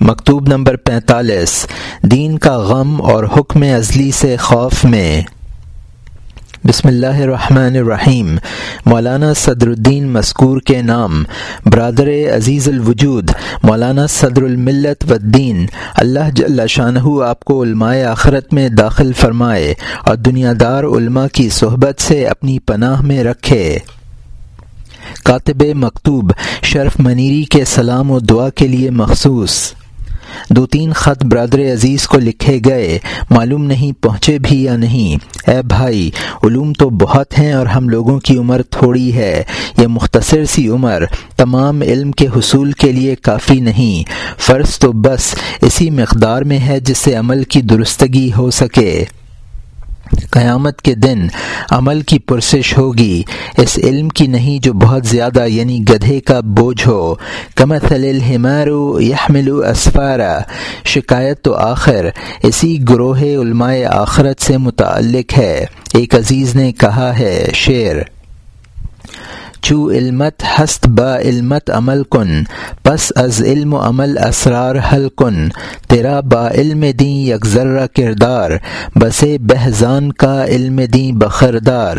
مکتوب نمبر پینتالیس، دین کا غم اور حکم ازلی سے خوف میں۔ بسم اللہ الرحمن الرحیم۔ مولانا صدر الدین مسکور کے نام۔ برادر عزیز الوجود، مولانا صدر الملت والدین۔ اللہ جل شاہ آپ کو علماء آخرت میں داخل فرمائے اور دنیا دار علماء کی صحبت سے اپنی پناہ میں رکھے۔ کاتب مکتوب، شرف منیری کے سلام و دعا کے لیے مخصوص۔ دو تین خط برادر عزیز کو لکھے گئے، معلوم نہیں پہنچے بھی یا نہیں۔ اے بھائی، علوم تو بہت ہیں اور ہم لوگوں کی عمر تھوڑی ہے، یہ مختصر سی عمر، تمام علم کے حصول کے لیے کافی نہیں۔ فرض تو بس اسی مقدار میں ہے جس سے عمل کی درستگی ہو سکے۔ قیامت کے دن عمل کی پرسش ہوگی، اس علم کی نہیں جو بہت زیادہ یعنی گدھے کا بوجھ ہو۔ کمثل الحمار یحمل اسفارا شکایت تو آخر اسی گروہ علماء آخرت سے متعلق ہے۔ ایک عزیز نے کہا ہے، شعر۔ چو علمت ہست با علمت عمل کن پس از علم و عمل اسرار حل کن، تیرا با علم دیں یک ذرہ کردار بس بہزان کا علم دیں بخردار۔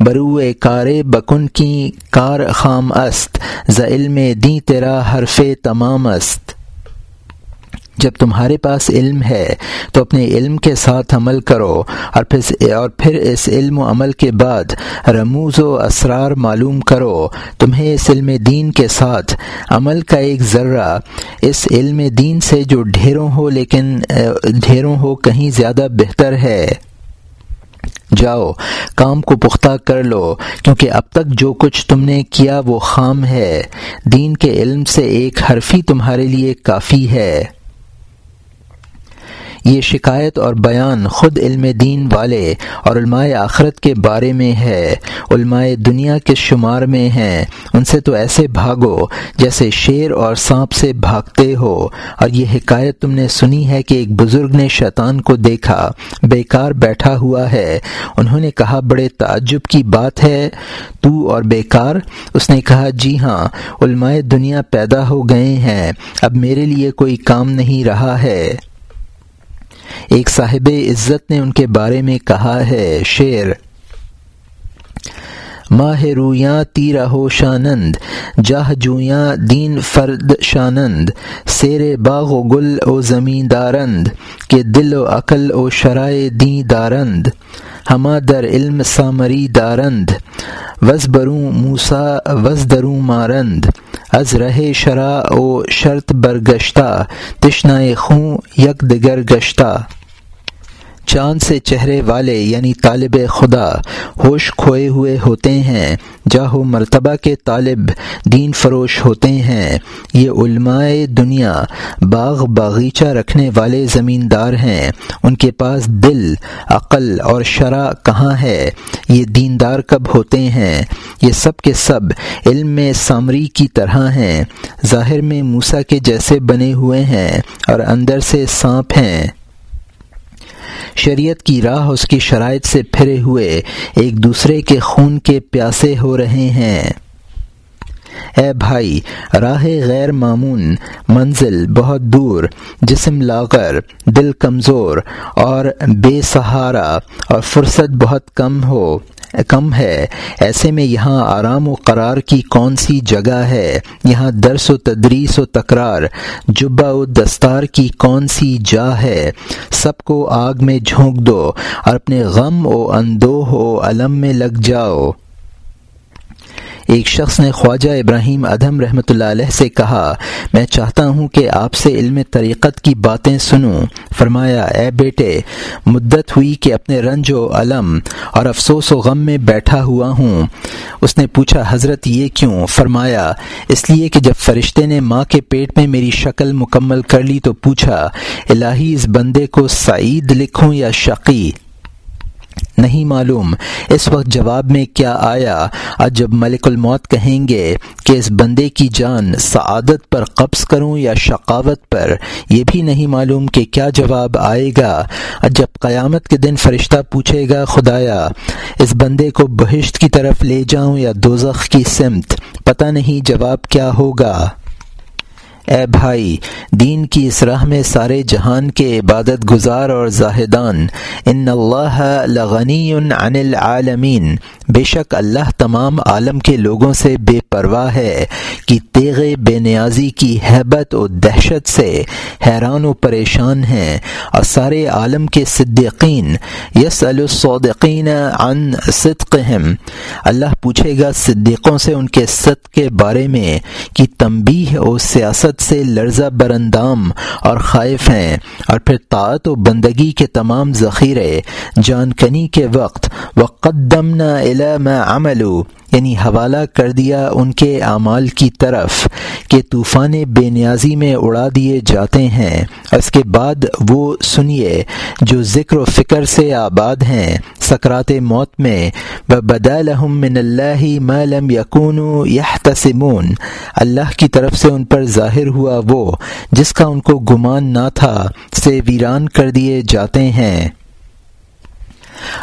برو کار بکن کی کار خام است، ز علم دیں تیرا حرف تمام است۔ جب تمہارے پاس علم ہے، تو اپنے علم کے ساتھ عمل کرو۔ اور پھر اور پھر اس علم و عمل کے بعد رموز و اسرار معلوم کرو۔ تمہیں اس علم دین کے ساتھ عمل کا ایک ذرہ، اس علم دین سے جو ڈھیروں ہو، لیکن ڈھیروں ہو، کہیں زیادہ بہتر ہے۔ جاؤ، کام کو پختہ کر لو، کیونکہ اب تک جو کچھ تم نے کیا وہ خام ہے۔ دین کے علم سے ایک حرفی تمہارے لیے کافی ہے۔ یہ شکایت اور بیان خود علم دین والے اور علماء آخرت کے بارے میں ہے۔ علماء دنیا کے شمار میں ہیں۔ ان سے تو ایسے بھاگو جیسے شیر اور سانپ سے بھاگتے ہو۔ اور یہ حکایت تم نے سنی ہے کہ ایک بزرگ نے شیطان کو دیکھا، بیکار بیٹھا ہوا ہے۔ انہوں نے کہا، بڑے تعجب کی بات ہے، تو اور بیکار؟ اس نے کہا جی ہاں علماء دنیا پیدا ہو گئے ہیں، اب میرے لیے کوئی کام نہیں رہا ہے۔ ایک صاحب عزت نے ان کے بارے میں کہا ہے، شعر، ماہ رویاں تیرا ہو شانند، جاہ جویاں دین فرد شانند سیر باغ و گل او زمین دارند کہ دل و عقل او شرائے دیں دارند ہما در علم سامری دارند، وز بروں موسا وز دروں مارند، از رہے شرا او شرط برگشتہ تشنائے خوں یک دگر گشتہ۔ چاند سے چہرے والے یعنی طالب خدا ہوش کھوئے ہوئے ہوتے ہیں، جاہو مرتبہ کے طالب دین فروش ہوتے ہیں۔ یہ علماء دنیا باغ باغیچہ رکھنے والے زمیندار ہیں۔ ان کے پاس دل، عقل اور شرح کہاں ہے؟ یہ دیندار کب ہوتے ہیں؟ یہ سب کے سب علم میں سامری کی طرح ہیں۔ ظاہر میں موسا کے جیسے بنے ہوئے ہیں اور اندر سے سانپ ہیں۔ شریعت کی راہ اس کی شرائط سے پھرے ہوئے ایک دوسرے کے خون کے پیاسے ہو رہے ہیں۔ اے بھائی، راہ غیر معمون منزل بہت دور، جسم لاغر، دل کمزور اور بے سہارا اور فرصت بہت کم ہو۔ کم ہے۔ ایسے میں یہاں آرام و قرار کی کون سی جگہ ہے؟ یہاں درس و تدریس و تکرار، جبہ و دستار کی کون سی جا ہے؟ سب کو آگ میں جھونک دو اور اپنے غم و اندوہ و علم میں لگ جاؤ۔ ایک شخص نے خواجہ ابراہیم ادم رحمۃ اللہ علیہ سے کہا، میں چاہتا ہوں کہ آپ سے علم طریقت کی باتیں سنوں۔ فرمایا، اے بیٹے، مدت ہوئی کہ اپنے رنج و علم اور افسوس و غم میں بیٹھا ہوا ہوں۔ اس نے پوچھا، حضرت، یہ کیوں؟ فرمایا، اس لیے کہ جب فرشتے نے ماں کے پیٹ میں میری شکل مکمل کر لی تو پوچھا، الہی، اس بندے کو سعید لکھوں یا شقی نہیں معلوم۔ اس وقت جواب میں کیا آیا؟ اور جب ملک الموت کہیں گے کہ اس بندے کی جان سعادت پر قبض کروں یا شقاوت پر، یہ بھی نہیں معلوم کہ کیا جواب آئے گا۔ اور جب قیامت کے دن فرشتہ پوچھے گا، خدایا، اس بندے کو بہشت کی طرف لے جاؤں یا دوزخ کی سمت؟ پتہ نہیں جواب کیا ہوگا۔ اے بھائی، دین کی اس راہ میں سارے جہان کے عبادت گزار اور زاہدان، ان اللہ لغنی عن العالمین۔ بے شک اللہ تمام عالم کے لوگوں سے بے پرواہ ہے کہ تیغ بے نیازی کی حیبت و دہشت سے حیران و پریشان ہیں۔ اور سارے عالم کے صدیقین یس الصدقین عن صدقہم۔ اللہ پوچھے گا صدیقوں سے ان کے صدق کے بارے میں کہ تنبیہ و سیاست سے لرزہ برندام اور خائف ہیں اور پھر طاعت و بندگی کے تمام ذخیرے، جان کنی کے وقت، وقدمنا الی ما عملو یعنی حوالہ کر دیا ان کے اعمال کی طرف کہ طوفان بے نیازی میں اڑا دیے جاتے ہیں۔ اس کے بعد وہ سنیے، جو ذکر و فکر سے آباد ہیں، سکرات موت میں بدا لحم من اللہ لم یقون یحتسمون اللہ کی طرف سے ان پر ظاہر ہوا وہ، جس کا ان کو گمان نہ تھا، سے ویران کر دیے جاتے ہیں۔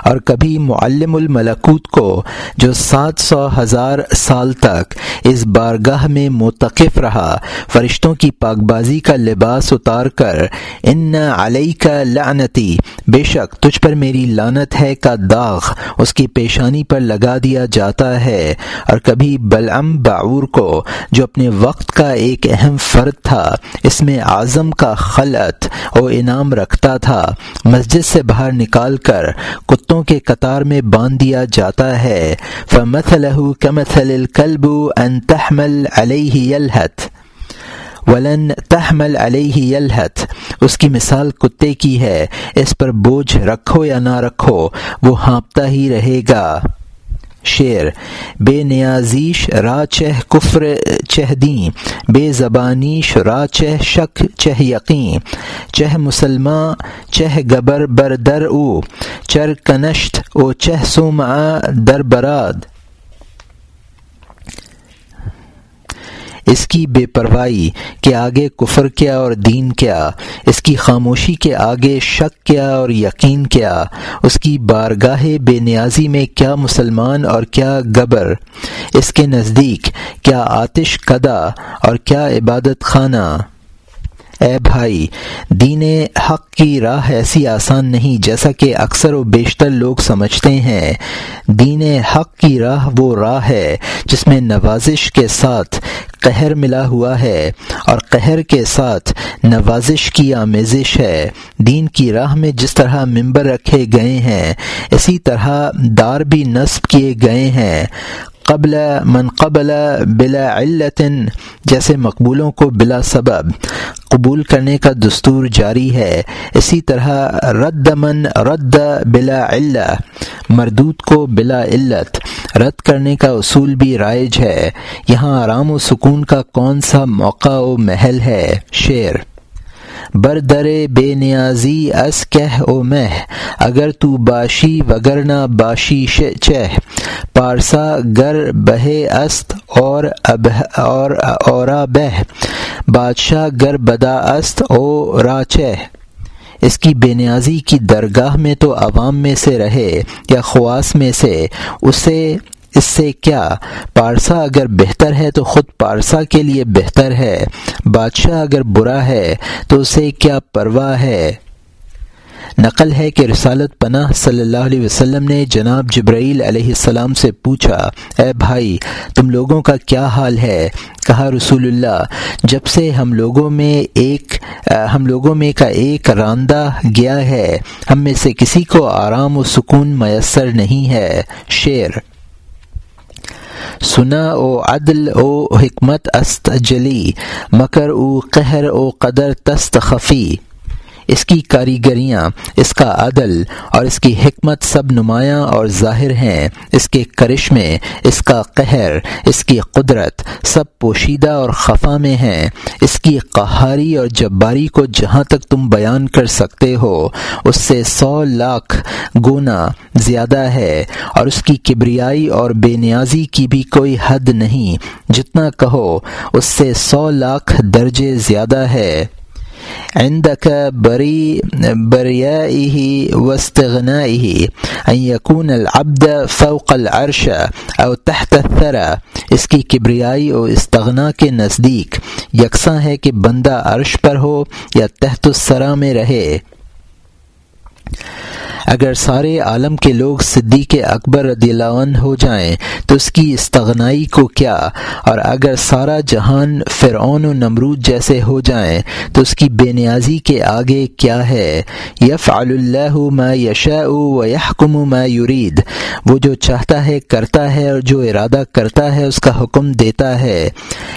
اور کبھی معلم الملکوت کو جو سات سو ہزار سال تک اس بارگاہ میں متقف رہا، فرشتوں کی پاک بازی کا لباس اتار کر، ان علیہ کا لعنتی، بے شک تجھ پر میری لانت ہے کا داغ، اس کی پیشانی پر لگا دیا جاتا ہے۔ اور کبھی بلعم باعور کو، جو اپنے وقت کا ایک اہم فرد تھا، اس میں اعظم کا خلط و انعام رکھتا تھا، مسجد سے باہر نکال کر کتوں کے قطار میں باندھ دیا جاتا ہے۔ فمثله كمثل الكلب ان تحمل علیہ يلهث۔ ولن تحمل علیہ یلحت اس کی مثال کتے کی ہے۔ اس پر بوجھ رکھو یا نہ رکھو، وہ ہانپتا ہی رہے گا۔ شعر، بے نیازیش را چہ کفر چہ دیں بے زبانیش را چہ شک چہ یقین، چہ مسلماں چہ گبر بر در او، چر کنشت او چہ سوم در براد۔ اس کی بے پرواہی کے آگے کفر کیا اور دین کیا، اس کی خاموشی کے آگے شک کیا اور یقین کیا، اس کی بارگاہ بے نیازی میں کیا مسلمان اور کیا گبر، اس کے نزدیک کیا آتش کدا اور کیا عبادت خانہ۔ اے بھائی، دین حق کی راہ ایسی آسان نہیں جیسا کہ اکثر و بیشتر لوگ سمجھتے ہیں۔ دین حق کی راہ وہ راہ ہے جس میں نوازش کے ساتھ قہر ملا ہوا ہے اور قہر کے ساتھ نوازش کی آمیزش ہے۔ دین کی راہ میں جس طرح ممبر رکھے گئے ہیں، اسی طرح دار بھی نصب کیے گئے ہیں۔ قبل من قبل بلا علت، جیسے مقبولوں کو بلا سبب۔ قبول کرنے کا دستور جاری ہے۔ اسی طرح، رد من رد بلا علت مردود کو بلا علت۔ رد کرنے کا اصول بھی رائج ہے۔ یہاں آرام و سکون کا کون سا موقع و محل ہے؟ شعر۔ بردر بے نیازی اس کہہ او مہ اگر تو باشی وگرنا باشی چہ پارسا گر بہے است اور ابہ، اور، اورا بہ بادشاہ گر بدا است او راچہ اس کی بے نیازی کی درگاہ میں تو عوام میں سے رہے یا خواص میں سے، اسے اس سے کیا پارسا اگر بہتر ہے تو خود پارسا کے لیے بہتر ہے، بادشاہ اگر برا ہے تو اسے کیا پرواہ ہے؟ نقل ہے کہ رسالت پناہ صلی اللہ علیہ وسلم نے جناب جبرائیل علیہ السلام سے پوچھا، اے بھائی، تم لوگوں کا کیا حال ہے؟ کہا رسول اللہ، جب سے ہم لوگوں میں ایک ہم لوگوں میں کا ایک راندہ گیا ہے، ہم میں سے کسی کو آرام و سکون میسر نہیں ہے۔ شعر سنا او عدل او حکمت است جلی مکر او قہر او قدر تست خفی۔ اس کی کاریگریاں، اس کا عدل اور اس کی حکمت سب نمایاں اور ظاہر ہیں۔ اس کے کرشمے، اس کا قہر، اس کی قدرت سب پوشیدہ اور خفا میں ہیں۔ اس کی قہاری اور جباری کو جہاں تک تم بیان کر سکتے ہو، اس سے سو لاکھ گونا زیادہ ہے اور اس کی کبریائی اور بے نیازی کی بھی کوئی حد نہیں۔ جتنا کہو، اس سے سو لاکھ درجے زیادہ ہے۔ عندك بري، بريائه واستغنائه، أن يكون العبد فوق العرش أو تحت الثرى. اس کی کبریائی اور استغنا کے نزدیک، یکساں ہے کہ بندہ عرش پر ہو یا تحت السرا میں رہے۔ اگر سارے عالم کے لوگ صدیق اکبر رضی اللہ عنہ ہو جائیں، تو اس کی استغنائی کو کیا؟ اور اگر سارا جہان فرعون و نمرود جیسے ہو جائیں، تو اس کی بے نیازی کے آگے کیا ہے؟ یف اللہ ما یشاء و یحکم ما یرید۔ وہ جو چاہتا ہے، کرتا ہے، اور جو ارادہ کرتا ہے، اس کا حکم دیتا ہے۔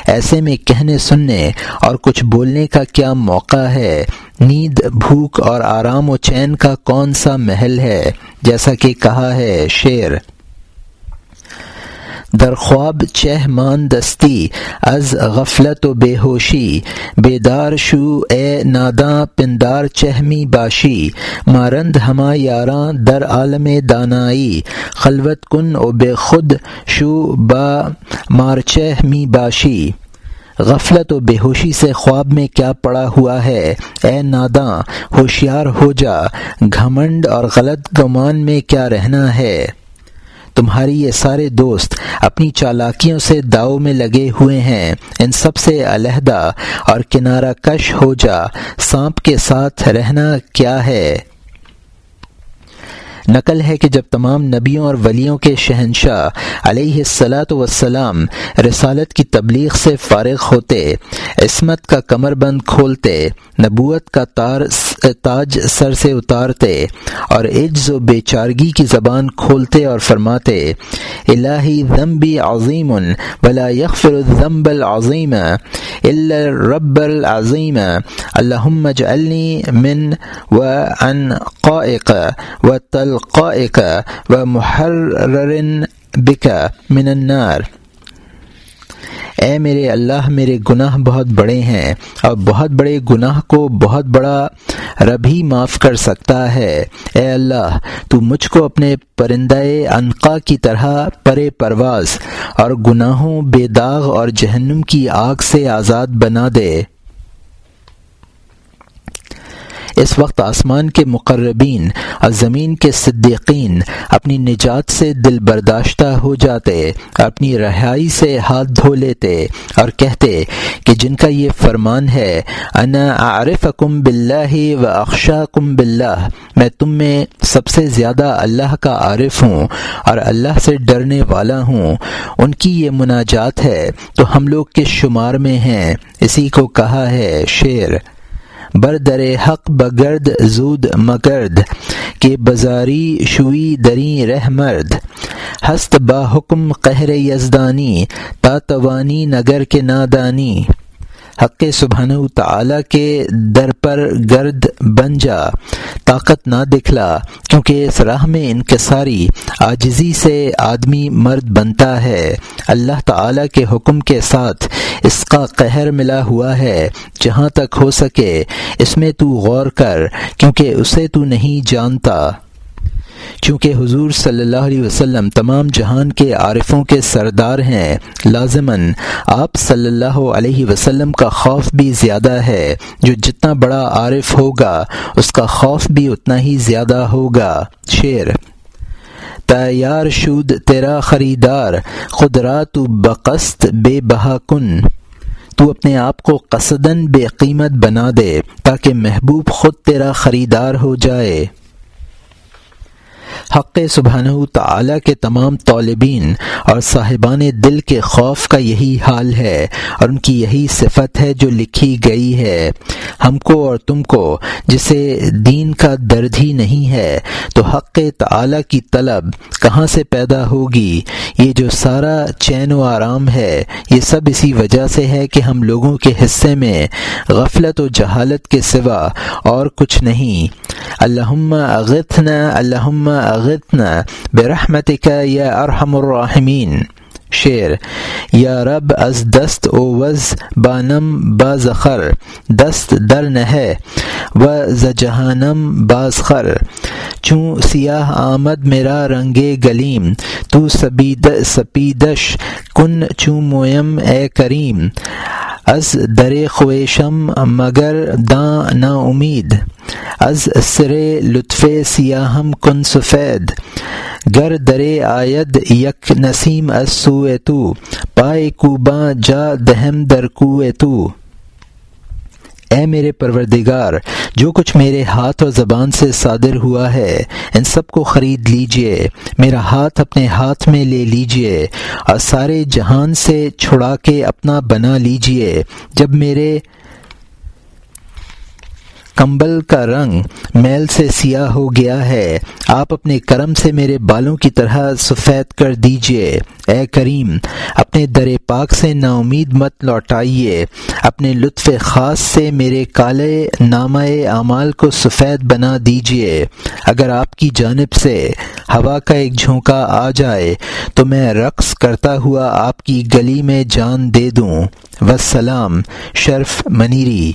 ایسے میں کہنے، سننے اور کچھ بولنے کا کیا موقع ہے؟ نیند، بھوک اور آرام و چین کا کون سا محل ہے؟ جیسا کہ کہا ہے شیر در خواب چہ مان دستی، از غفلت و بے ہوشی بیدار شو اے ناداں، پندار چہمی باشی۔ مارند ہما یاراں در عالم دانائی۔ خلوت کن و بے خود شو با مارچہ می باشی۔ غفلت و بے ہوشی سے خواب میں کیا پڑا ہوا ہے؟ اے ناداں، ہوشیار ہو جا۔ گھمنڈ اور غلط گمان میں کیا رہنا ہے؟ تمہاری یہ سارے دوست اپنی چالاکیوں سے داؤ میں لگے ہوئے ہیں۔ ان سب سے علیحدہ اور کنارہ کش ہو جا۔ سانپ کے ساتھ رہنا کیا ہے؟ نقل ہے کہ جب تمام نبیوں اور ولیوں کے شہنشاہ علیہ السلاۃ وسلام رسالت کی تبلیغ سے فارغ ہوتے، عصمت کا کمر بند کھولتے، نبوت کا تار تاج سر سے اتارتے اور عجز و بے چارگی کی زبان کھولتے اور فرماتے، الہی ذنبی عظیم ولا یغفر الذنب العظیم الا رب العظیم، اللہم اجعلنی من و ان قائق و تل و محرر بکا من النار۔ اے میرے اللہ، میرے گناہ بہت بڑے ہیں اور بہت بڑے گناہ کو بہت بڑا رب ہی معاف کر سکتا ہے۔ اے اللہ، تو مجھ کو اپنے پرندہ انقا کی طرح پرے پرواز اور گناہوں بے داغ اور جہنم کی آگ سے آزاد بنا دے۔ اس وقت آسمان کے مقربین، اور زمین کے صدیقین اپنی نجات سے دل برداشتہ ہو جاتے، اپنی رہائی سے ہاتھ دھو لیتے، اور کہتے کہ جن کا یہ فرمان ہے، انا عارف کم بلّہ و اقشا کم بلّہ میں تم میں سب سے زیادہ اللہ کا عارف ہوں، اور اللہ سے ڈرنے والا ہوں، ان کی یہ مناجات ہے، تو ہم لوگ کس شمار میں ہیں، اسی کو کہا ہے شعر بردر حق بگرد زود مکرد کہ بزاری شوی دری رہ مرد۔ ہست با حکم قہر یزدانی، تا توانی نگر کے نادانی۔ حق سبحانہ تعالی کے در پر گرد بن جا، طاقت نہ دکھلا، کیونکہ اس راہ میں انکساری آجزی سے آدمی مرد بنتا ہے۔ اللہ تعالی کے حکم کے ساتھ اس کا قہر ملا ہوا ہے۔ جہاں تک ہو سکے، اس میں تو غور کر، کیونکہ اسے تو نہیں جانتا۔ چونکہ حضور صلی اللہ علیہ وسلم تمام جہان کے عارفوں کے سردار ہیں، لازماً آپ صلی اللہ علیہ وسلم کا خوف بھی زیادہ ہے۔ جو جتنا بڑا عارف ہوگا، اس کا خوف بھی اتنا ہی زیادہ ہوگا۔ شعر تیار شود تیرا خریدار خدرا تو بقست بے بہا کن۔ تو اپنے آپ کو قصدن بے قیمت بنا دے، تاکہ محبوب خود تیرا خریدار ہو جائے۔ حق سبحانہ تعالی کے تمام طالبین اور صاحبان دل کے خوف کا یہی حال ہے اور ان کی یہی صفت ہے جو لکھی گئی ہے۔ ہم کو اور تم کو جسے دین کا درد ہی نہیں ہے، تو حق تعالی کی طلب کہاں سے پیدا ہوگی؟ یہ جو سارا چین و آرام ہے، یہ سب اسی وجہ سے ہے کہ ہم لوگوں کے حصے میں غفلت و جہالت کے سوا اور کچھ نہیں۔ اللہم اغتنا اللہم اغتنا برحمتک یا ارحم الراحمین۔ شعر، یا رب از دست او وز بانم بازخر دست در نہ و ز جہانم باز خر چوں سیاہ آمد میرا رنگ گلیم، تو سپیدش کن چوں مویم اے کریم۔ از در خویشم مگر داں نا امید از سر لطف سیاہم کن سفید، گر در آید یک نسیم از سو تو پائے کوباں جا دہم در کو تو۔ اے میرے پروردگار جو کچھ میرے ہاتھ اور زبان سے صادر ہوا ہے، ان سب کو خرید لیجیے۔ میرا ہاتھ اپنے ہاتھ میں لے لیجیے اور سارے جہان سے چھڑا کے اپنا بنا لیجیے۔ جب میرے کمبل کا رنگ میل سے سیاہ ہو گیا ہے۔ آپ اپنے کرم سے میرے بالوں کی طرح سفید کر دیجیے۔ اے کریم، اپنے در پاک سے نا امید مت لوٹائیے۔ اپنے لطف خاص سے میرے کالے نامہ اعمال کو سفید بنا دیجیے۔ اگر آپ کی جانب سے ہوا کا ایک جھونکا آ جائے، تو میں رقص کرتا ہوا آپ کی گلی میں جان دے دوں۔ وسلام، شرف منیری۔